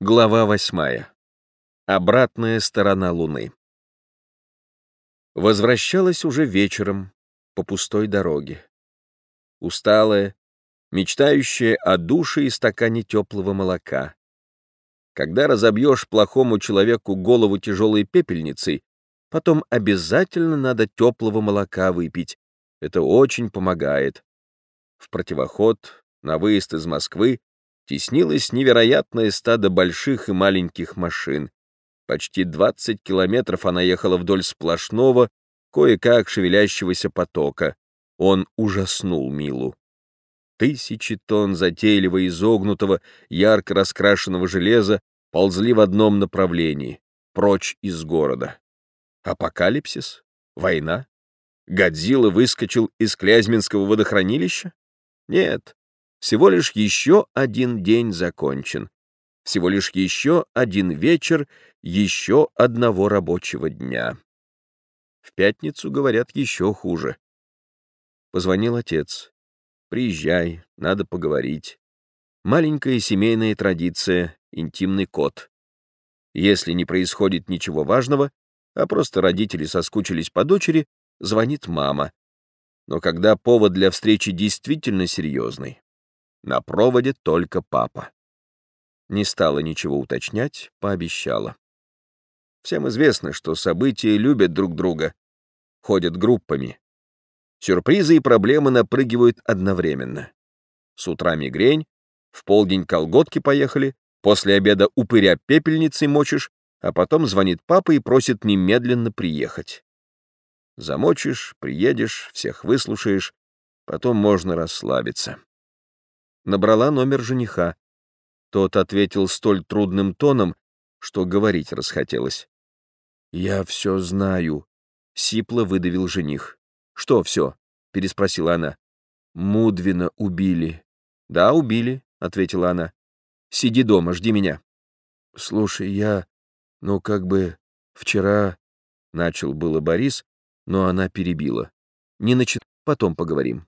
Глава восьмая. Обратная сторона Луны. Возвращалась уже вечером по пустой дороге. Усталая, мечтающая о душе и стакане теплого молока. Когда разобьешь плохому человеку голову тяжелой пепельницей, потом обязательно надо теплого молока выпить. Это очень помогает. В противоход, на выезд из Москвы, теснилось невероятное стадо больших и маленьких машин. Почти 20 километров она ехала вдоль сплошного, кое-как шевелящегося потока. Он ужаснул Милу. Тысячи тонн затейливо изогнутого, ярко раскрашенного железа ползли в одном направлении, прочь из города. Апокалипсис? Война? Годзилла выскочил из Клязьминского водохранилища? Нет, всего лишь еще один день закончен. Всего лишь еще один вечер еще одного рабочего дня. В пятницу, говорят, еще хуже. Позвонил отец. «Приезжай, надо поговорить». Маленькая семейная традиция, интимный код. Если не происходит ничего важного, а просто родители соскучились по дочери, звонит мама. Но когда повод для встречи действительно серьезный, на проводе только папа. Не стала ничего уточнять, пообещала. Всем известно, что события любят друг друга, ходят группами. Сюрпризы и проблемы напрыгивают одновременно. С утра мигрень, в полдень колготки поехали, после обеда упыря пепельницей мочишь, а потом звонит папа и просит немедленно приехать. Замочишь, приедешь, всех выслушаешь, потом можно расслабиться набрала номер жениха. Тот ответил столь трудным тоном, что говорить расхотелось. «Я все знаю», — сипло выдавил жених. «Что все?» — переспросила она. «Мудвина убили». «Да, убили», — ответила она. «Сиди дома, жди меня». «Слушай, я... Ну, как бы... Вчера...» — начал было Борис, но она перебила. «Не начинай, потом поговорим».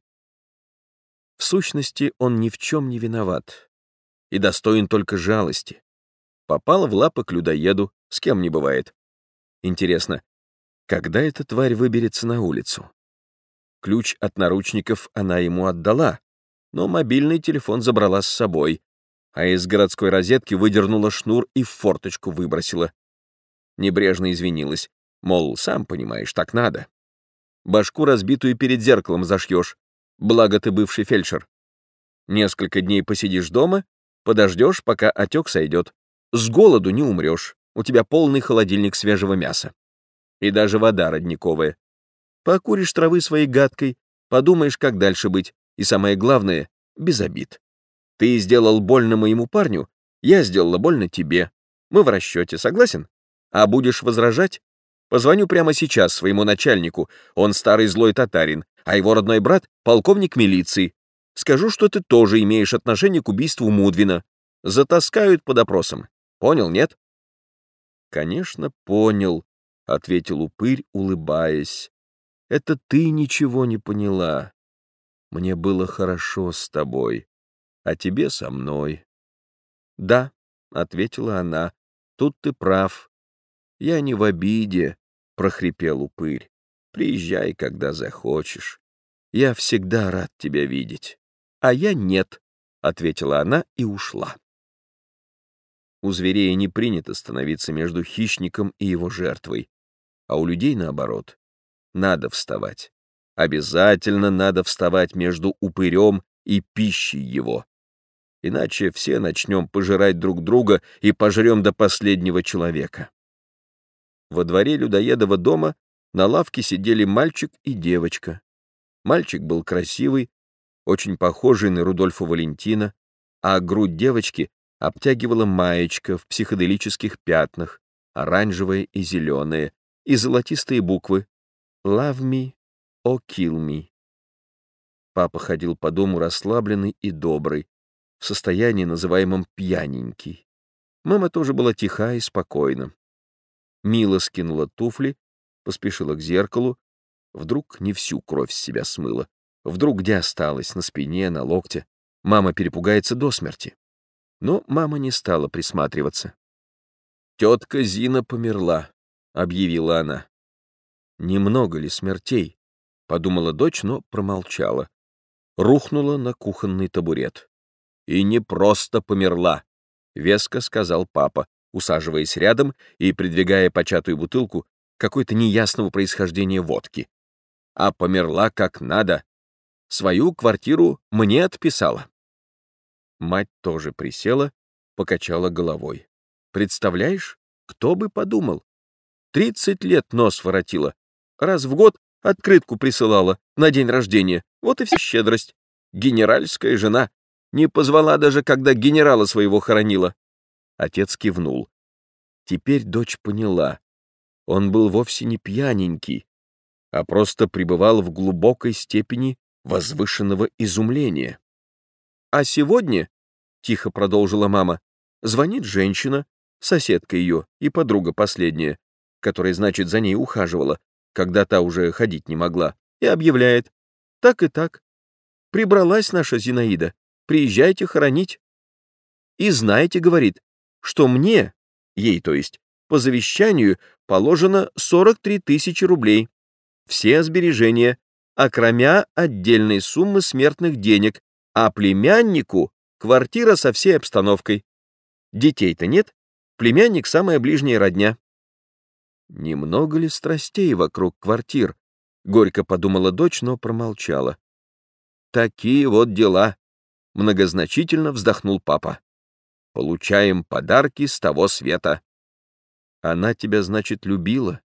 В сущности, он ни в чем не виноват и достоин только жалости. Попал в лапы к людоеду, с кем не бывает. Интересно, когда эта тварь выберется на улицу? Ключ от наручников она ему отдала, но мобильный телефон забрала с собой, а из городской розетки выдернула шнур и в форточку выбросила. Небрежно извинилась, мол, сам понимаешь, так надо. Башку разбитую перед зеркалом зашьешь, благо ты бывший фельдшер. Несколько дней посидишь дома, подождешь, пока отек сойдет. С голоду не умрешь, у тебя полный холодильник свежего мяса. И даже вода родниковая. Покуришь травы своей гадкой, подумаешь, как дальше быть, и самое главное — без обид. Ты сделал больно моему парню, я сделала больно тебе. Мы в расчете, согласен? А будешь возражать? Позвоню прямо сейчас своему начальнику, он старый злой татарин, а его родной брат — полковник милиции. Скажу, что ты тоже имеешь отношение к убийству Мудвина. Затаскают под опросом. Понял, нет? Конечно, понял, — ответил упырь, улыбаясь. Это ты ничего не поняла. Мне было хорошо с тобой, а тебе со мной. Да, — ответила она, — тут ты прав. Я не в обиде, — прохрипел упырь. Приезжай, когда захочешь. Я всегда рад тебя видеть. А я нет, — ответила она и ушла. У зверей не принято становиться между хищником и его жертвой, а у людей наоборот. Надо вставать. Обязательно надо вставать между упырем и пищей его. Иначе все начнем пожирать друг друга и пожрем до последнего человека. Во дворе людоедова дома на лавке сидели мальчик и девочка. Мальчик был красивый, очень похожий на Рудольфа Валентина, а грудь девочки обтягивала маечка в психоделических пятнах, оранжевая и зеленая, и золотистые буквы «Love me or kill me». Папа ходил по дому расслабленный и добрый, в состоянии, называемом пьяненький. Мама тоже была тиха и спокойна. Мила скинула туфли поспешила к зеркалу, вдруг не всю кровь с себя смыла, вдруг где осталась, на спине, на локте. Мама перепугается до смерти. Но мама не стала присматриваться. «Тетка Зина померла», — объявила она. «Немного ли смертей?» — подумала дочь, но промолчала. Рухнула на кухонный табурет. «И не просто померла», — веско сказал папа, усаживаясь рядом и придвигая початую бутылку какой-то неясного происхождения водки. «А померла как надо. Свою квартиру мне отписала». Мать тоже присела, покачала головой. «Представляешь, кто бы подумал? Тридцать лет нос воротила. Раз в год открытку присылала на день рождения. Вот и вся щедрость. Генеральская жена. Не позвала даже, когда генерала своего хоронила. Отец кивнул. Теперь дочь поняла. Он был вовсе не пьяненький, а просто пребывал в глубокой степени возвышенного изумления. А сегодня, — тихо продолжила мама, — звонит женщина, соседка ее и подруга последняя, которая, значит, за ней ухаживала, когда та уже ходить не могла, и объявляет, так и так. Прибралась наша Зинаида, приезжайте хоронить. И знаете, говорит, что мне, ей то есть, по завещанию положено 43 тысячи рублей, все сбережения, окромя отдельной суммы смертных денег, а племяннику квартира со всей обстановкой. Детей-то нет, племянник самая ближняя родня. Немного ли страстей вокруг квартир? Горько подумала дочь, но промолчала. Такие вот дела, многозначительно вздохнул папа. Получаем подарки с того света. Она тебя, значит, любила,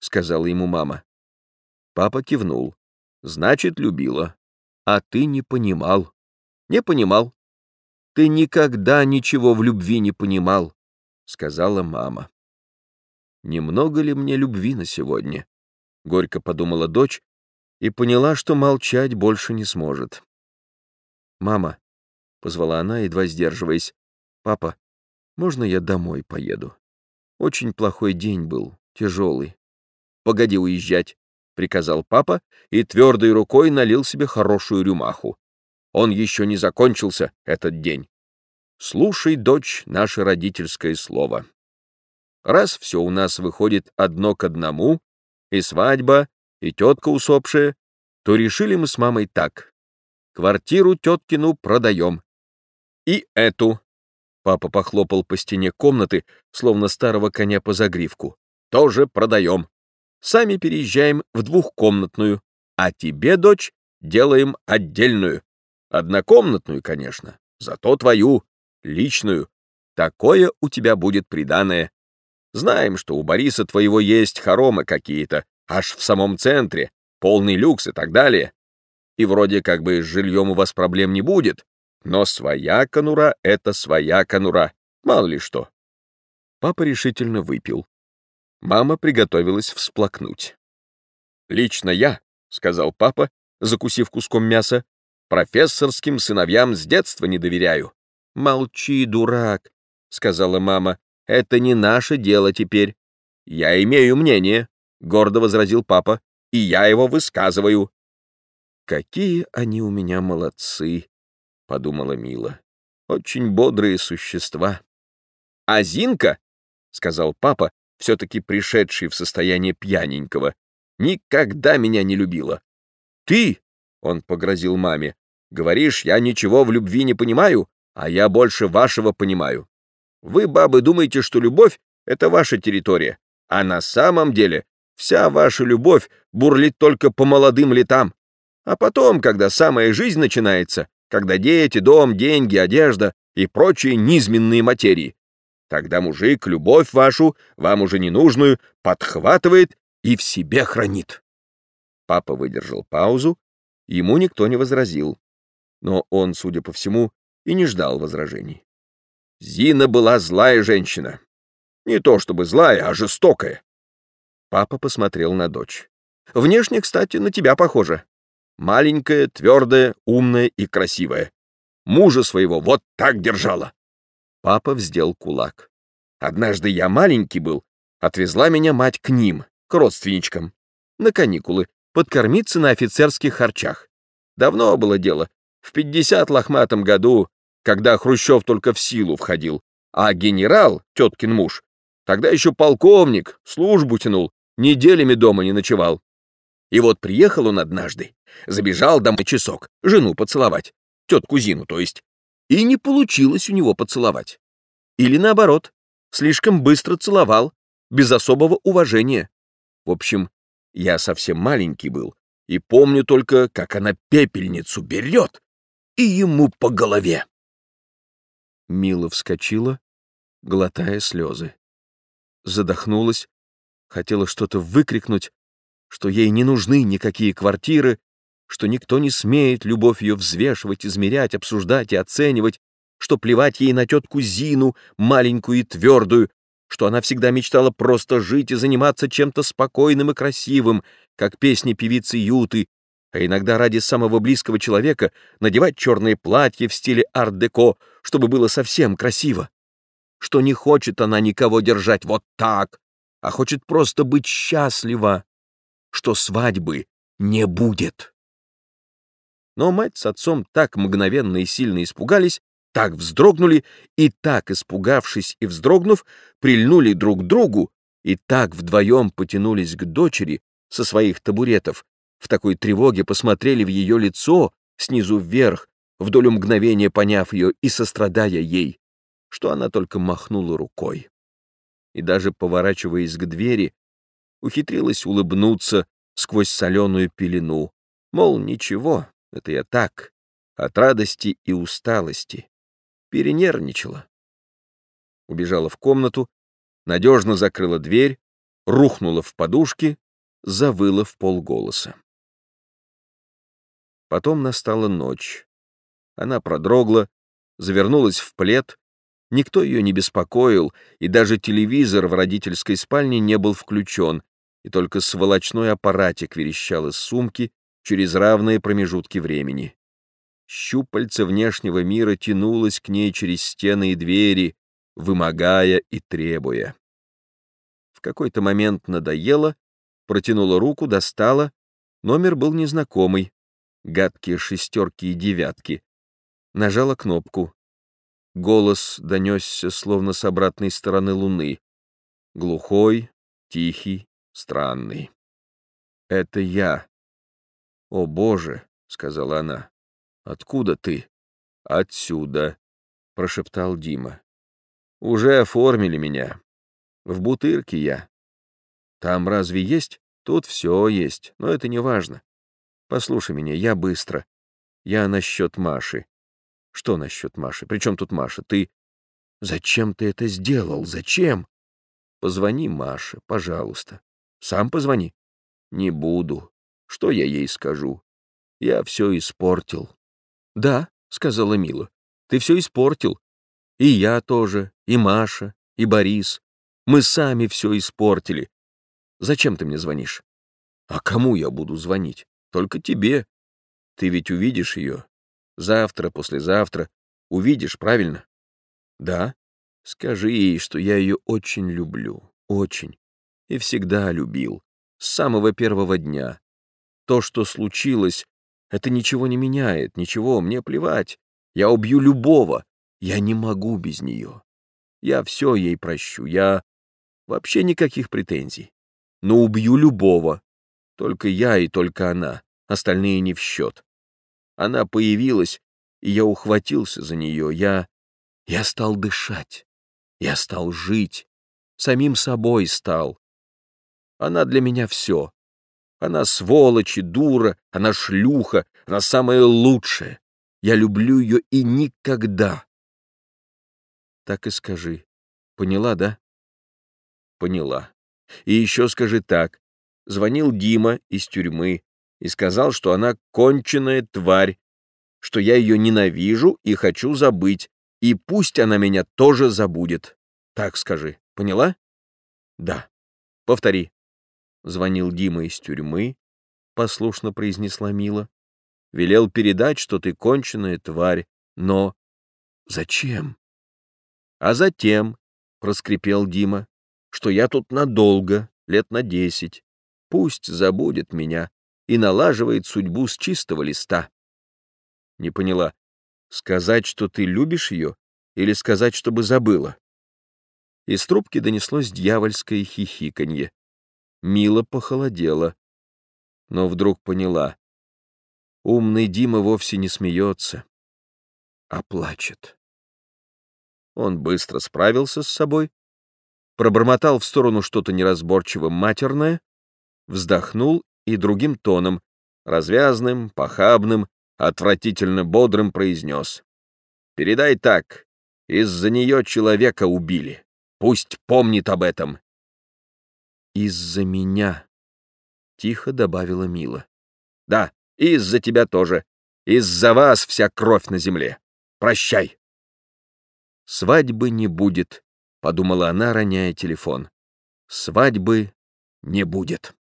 сказала ему мама. Папа кивнул. Значит, любила. А ты не понимал. Не понимал. Ты никогда ничего в любви не понимал, сказала мама. Немного ли мне любви на сегодня? Горько подумала дочь и поняла, что молчать больше не сможет. «Мама», — позвала она, едва сдерживаясь, — «папа, можно я домой поеду? Очень плохой день был, тяжелый». «Погоди уезжать», — приказал папа и твердой рукой налил себе хорошую рюмаху. Он еще не закончился, этот день. Слушай, дочь, наше родительское слово. Раз все у нас выходит одно к одному, и свадьба, и тетка усопшая, то решили мы с мамой так. Квартиру теткину продаем. И эту. Папа похлопал по стене комнаты, словно старого коня по загривку. Тоже продаем. Сами переезжаем в двухкомнатную, а тебе, дочь, делаем отдельную. Однокомнатную, конечно, зато твою, личную. Такое у тебя будет приданое. Знаем, что у Бориса твоего есть хоромы какие-то, аж в самом центре, полный люкс и так далее. И вроде как бы с жильем у вас проблем не будет, но своя конура — это своя конура, мало ли что. Папа решительно выпил. Мама приготовилась всплакнуть. «Лично я», — сказал папа, закусив куском мяса, Профессорским сыновьям с детства не доверяю. Молчи, дурак, сказала мама. Это не наше дело теперь. Я имею мнение, гордо возразил папа, и я его высказываю. Какие они у меня молодцы, подумала Мила. Очень бодрые существа. А Зинка, сказал папа, все-таки пришедший в состояние пьяненького, никогда меня не любила. Ты, он погрозил маме. «Говоришь, я ничего в любви не понимаю, а я больше вашего понимаю. Вы, бабы, думаете, что любовь — это ваша территория, а на самом деле вся ваша любовь бурлит только по молодым летам. А потом, когда самая жизнь начинается, когда дети, дом, деньги, одежда и прочие низменные материи, тогда мужик любовь вашу, вам уже ненужную, подхватывает и в себе хранит». Папа выдержал паузу, Ему никто не возразил. Но он, судя по всему, и не ждал возражений. Зина была злая женщина. Не то чтобы злая, а жестокая. Папа посмотрел на дочь. Внешне, кстати, на тебя похожа. Маленькая, твердая, умная и красивая. Мужа своего вот так держала. Папа вздел кулак. Однажды я маленький был, отвезла меня мать к ним, к родственничкам, на каникулы, подкормиться на офицерских харчах. Давно было дело, в пятьдесят лохматом году, когда Хрущев только в силу входил, а генерал, теткин муж, тогда еще полковник, службу тянул, неделями дома не ночевал. И вот приехал он однажды, забежал домой часок, жену поцеловать, тетку Зину, то есть, и не получилось у него поцеловать. Или наоборот, слишком быстро целовал, без особого уважения. В общем, я совсем маленький был, и помню только, как она пепельницу берет и ему по голове. Мила вскочила, глотая слезы. Задохнулась, хотела что-то выкрикнуть, что ей не нужны никакие квартиры, что никто не смеет любовь ее взвешивать, измерять, обсуждать и оценивать, что плевать ей на тетку Зину, маленькую и твердую, что она всегда мечтала просто жить и заниматься чем-то спокойным и красивым, как песни певицы Юты, а иногда ради самого близкого человека надевать черные платья в стиле арт-деко, чтобы было совсем красиво. Что не хочет она никого держать вот так, а хочет просто быть счастлива, что свадьбы не будет. Но мать с отцом так мгновенно и сильно испугались, так вздрогнули и так, испугавшись и вздрогнув, прильнули друг к другу и так вдвоем потянулись к дочери со своих табуретов, в такой тревоге посмотрели в ее лицо снизу вверх, вдоль мгновения поняв ее и сострадая ей, что она только махнула рукой. И даже поворачиваясь к двери, ухитрилась улыбнуться сквозь соленую пелену, мол, ничего, это я так, от радости и усталости перенервничала. Убежала в комнату, надежно закрыла дверь, рухнула в подушки, завыла в полголоса. Потом настала ночь. Она продрогла, завернулась в плед, никто ее не беспокоил, и даже телевизор в родительской спальне не был включен, и только сволочной аппаратик верещал из сумки через равные промежутки времени. Щупальце внешнего мира тянулось к ней через стены и двери, вымогая и требуя. В какой-то момент надоело, протянула руку, достала. Номер был незнакомый. Гадкие шестерки и девятки. Нажала кнопку. Голос донесся словно с обратной стороны луны. Глухой, тихий, странный. «Это я». «О, Боже!» — сказала она. Откуда ты? Отсюда, прошептал Дима. Уже оформили меня. В Бутырке я. Там разве есть? Тут все есть, но это не важно. Послушай меня, я быстро. Я насчет Маши. Что насчет Маши? Причем тут Маша? Ты... Зачем ты это сделал? Зачем? Позвони Маше, пожалуйста. Сам позвони. Не буду. Что я ей скажу? Я все испортил. «Да», — сказала Мила, — «ты все испортил. И я тоже, и Маша, и Борис. Мы сами все испортили. Зачем ты мне звонишь?» «А кому я буду звонить? Только тебе. Ты ведь увидишь ее. Завтра, послезавтра. Увидишь, правильно?» «Да. Скажи ей, что я ее очень люблю. Очень. И всегда любил. С самого первого дня. То, что случилось, это ничего не меняет, ничего, мне плевать. Я убью любого. Я не могу без нее. Я все ей прощу, я... Вообще никаких претензий. Но убью любого. Только я и только она. Остальные не в счет. Она появилась, и я ухватился за нее. Я... Я стал дышать. Я стал жить. Самим собой стал. Она для меня все. Она сволочь и дура, она шлюха, она самая лучшая. Я люблю ее и никогда. Так и скажи. Поняла, да? Поняла. И еще скажи так. Звонил Дима из тюрьмы и сказал, что она конченая тварь, что я ее ненавижу и хочу забыть, и пусть она меня тоже забудет. Так скажи. Поняла? Да. Повтори. Звонил Дима из тюрьмы, послушно произнесла Мила. Велел передать, что ты конченая тварь, но... Зачем? А затем, проскрипел Дима, что я тут надолго, лет на десять. Пусть забудет меня и налаживает судьбу с чистого листа. Не поняла. Сказать, что ты любишь ее, или сказать, чтобы забыла? Из трубки донеслось дьявольское хихиканье. Мила похолодела, но вдруг поняла. Умный Дима вовсе не смеется, а плачет. Он быстро справился с собой, пробормотал в сторону что-то неразборчиво матерное, вздохнул и другим тоном, развязным, похабным, отвратительно бодрым произнес. «Передай так, из-за нее человека убили. Пусть помнит об этом». «Из-за меня», — тихо добавила Мила. «Да, из-за тебя тоже. Из-за вас вся кровь на земле. Прощай». «Свадьбы не будет», — подумала она, роняя телефон. «Свадьбы не будет».